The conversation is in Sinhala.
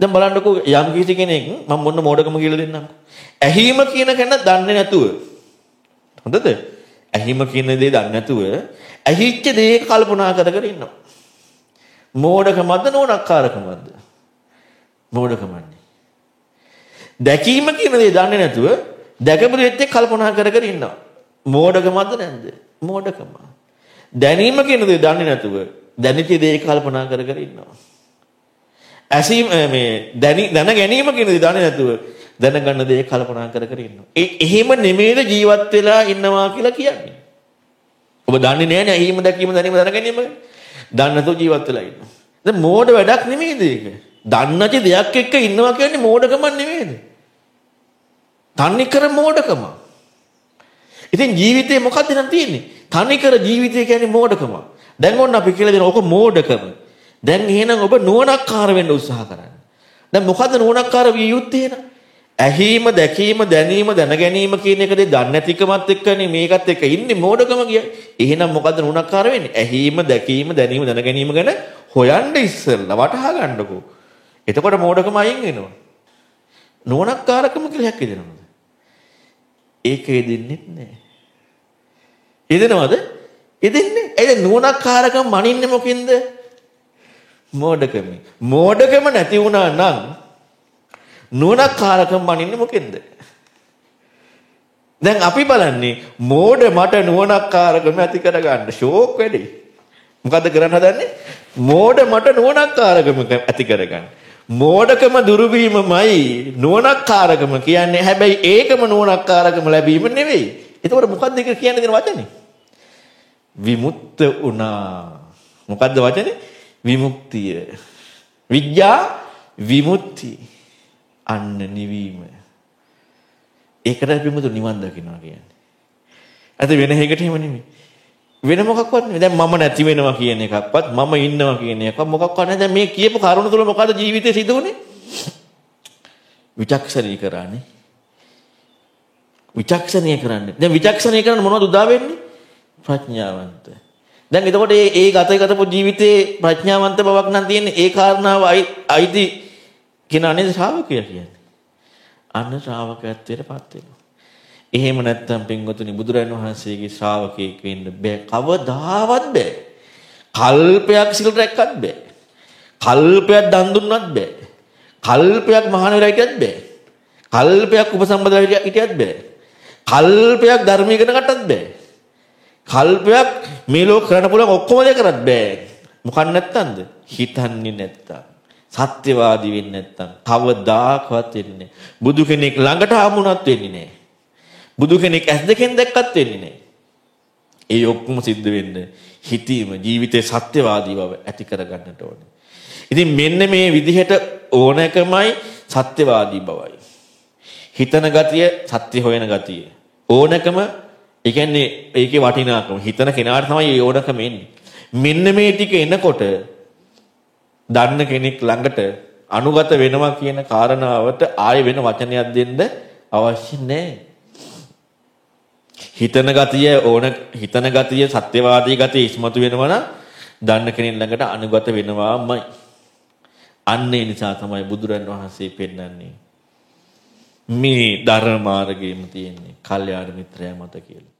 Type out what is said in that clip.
දැන් බලන්නකෝ යම් කිසි කෙනෙක් මම මොන මෝඩකම කියලා දෙන්නම්. ඇහිම කියන කෙන දන්නේ නැතුව. හොඳද? ඇහිම කියන දේ දන්නේ නැතුව ඇහිච්ච දේ කල්පනා කර කර ඉන්නවා. මෝඩකමද නෝනක්කාරකමද? මෝඩකමන්නේ. දැකීම කියන දේ දන්නේ නැතුව දැකපු දෙයක් කල්පනා කර කර ඉන්නවා. මෝඩකමද නැද්ද? මෝඩකම. දැනීම කියන දේ දන්නේ නැතුව දැනිච්ච දේ කල්පනා කර කර ඉන්නවා. ඇසීම මේ දැනි දැන ගැනීම කියන දේ දන්නේ නැතුව දැනගන්න දේ කල්පනා කර කර ඉන්නවා. ඒ එහෙම නෙමෙයිද ජීවත් වෙලා ඉන්නවා කියලා කියන්නේ. ඔබ දන්නේ නැහැනේ එහෙම දැකීම දැනීම දැන ගැනීම. දන්නේ නැතුව ජීවත් වෙලා ඉන්නවා. දැන් මෝඩ වැඩක් නෙමෙයිද ඒක? දන්නච දෙයක් එක්ක ඉන්නවා කියන්නේ මෝඩකමක් නෙමෙයිද? තන්නේ කර මෝඩකම. ඉතින් ජීවිතේ මොකක්ද නම් තියෙන්නේ? තනි කර ජීවිතය කියන්නේ මෝඩකම. දැන් ඔන්න අපි කියලා දෙන ඕක මෝඩකම. දැන් එහෙනම් ඔබ නුවණක්කාර වෙන්න උත්සාහ කරන්න. දැන් මොකද්ද නුවණක්කාර විය යුත්තේ එහෙනම්? ඇහිම දැකීම දැනීම දැනගැනීම කියන එකදී දන්නේ නැතිකමත් එක්කනේ මේකත් එක්ක ඉන්නේ මෝඩකම කියන්නේ. එහෙනම් මොකද්ද නුවණක්කාර වෙන්නේ? ඇහිම දැකීම දැනීම දැනගැනීම ගැන හොයන්න ඉස්සෙල්ලා වටහා ගන්නකෝ. එතකොට මෝඩකම අයින් වෙනවා. නුවණක්කාරකම කියලා හැක්ක දෙනවද? ඒක යෙදෙන්නේ නැහැ. යෙදෙනවද? යෙදෙන්නේ. ඒ නුවණක්කාරකම මනින්නේ මොකින්ද? මෝඩකම. මෝඩකම නැති වුණා නම් නුවණක්කාරකම මනින්නේ මොකෙන්ද? දැන් අපි බලන්නේ මෝඩ මට නුවණක්කාරකම ඇති කරගන්න ෂෝක් වැඩි. මොකද්ද කරන්න හදන්නේ? මෝඩ මට නුවණක්කාරකම ඇති කරගන්න. මෝඩකම දුරුවීමමයි නුවණක්කාරකම කියන්නේ. හැබැයි ඒකම නුවණක්කාරකම ලැබීම නෙවෙයි. එතකොට මොකද්ද ඒක කියන්නේ දෙන වචනේ? විමුක්ත වුණා. මොකද්ද වචනේ? විමුක්තිය. විද්‍යා විමුක්ති. අන්න නිවීම. ඒකට අපි මුතු නිවන් දකින්නවා කියන්නේ. අද වෙන එකකට එහෙම නෙමෙයි. වෙන මොකක්වත් නෙමෙයි. දැන් මම නැති වෙනවා කියන එකක්වත් මම ඉන්නවා කියන එකක් මොකක්වත් නැහැ. දැන් මේ කියපු කරුණ තුල මොකද ජීවිතේ සිදු වුනේ? විචක්ෂණී කරන්නේ. විචක්ෂණීය කරන්නේ. දැන් විචක්ෂණීය කරන්න මොනවද උදා වෙන්නේ? ප්‍රඥාවන්ත. දැන් එතකොට මේ ඒ ගත ගතපු ජීවිතේ ප්‍රඥාවන්ත බවක් නම් තියෙන්නේ ඒ කාරණාව අයිති කෙනා නේද ශ්‍රාවකයා කියන්නේ. අන්න ශ්‍රාවකත්වයට පත් වෙනවා. එහෙම නැත්නම් පින්වතුනි බුදුරන් වහන්සේගේ ශ්‍රාවකයෙක් වෙන්න බෑ. කවදාවත් බෑ. කල්පයක් සිල් රැක්කත් බෑ. කල්පයක් දන් දුන්නත් බෑ. කල්පයක් මහාන වෙලා හිටියත් බෑ. කල්පයක් උපසම්පදා හිටියත් බෑ. කල්පයක් ධර්මීය ඉගෙන ගන්නත් බෑ. කල්පයක් මේ ලෝක කරන්න පුළුවන් ඔක්කොම දේ කරත් බෑ. මොකක් නැත්තන්ද? හිතන්නේ නැත්තම්. සත්‍යවාදී වෙන්නේ නැත්තම් කවදාකවත් වෙන්නේ බුදු කෙනෙක් ළඟට ආමුණත් වෙන්නේ නැහැ. බුදු කෙනෙක් ඇස් දෙකෙන් දැක්කත් වෙන්නේ නැහැ. ඒ ඔක්කොම සිද්ධ වෙන්න හිතීම ජීවිතේ සත්‍යවාදී බව ඇති කරගන්නට ඕනේ. ඉතින් මෙන්න මේ විදිහට ඕනකමයි සත්‍යවාදී බවයි. හිතන ගතිය සත්‍ය හොයන ගතිය. ඕනකම ඒ කියන්නේ ඒකේ වටිනාකම හිතන කෙනාට තමයි ඒ ඕනකම එන්නේ. මෙන්න මේ ටික එනකොට දන්න කෙනෙක් ළඟට අනුගත වෙනවා කියන කාරණාවට ආයෙ වෙන වචනයක් දෙන්න අවශ්‍ය නැහැ. හිතන ගතිය ඕන හිතන ගතිය සත්‍යවාදී ගතිය ඉස්මතු වෙනවා නම් දන්න කෙනෙක් ළඟට අනුගත වෙනවාමයි. අන්න ඒ නිසා තමයි බුදුරන් වහන්සේ පෙන්වන්නේ මේ ධර්ම මාර්ගයේම තියෙන්නේ කල්යාණ මිත්‍රයා මත කියලා.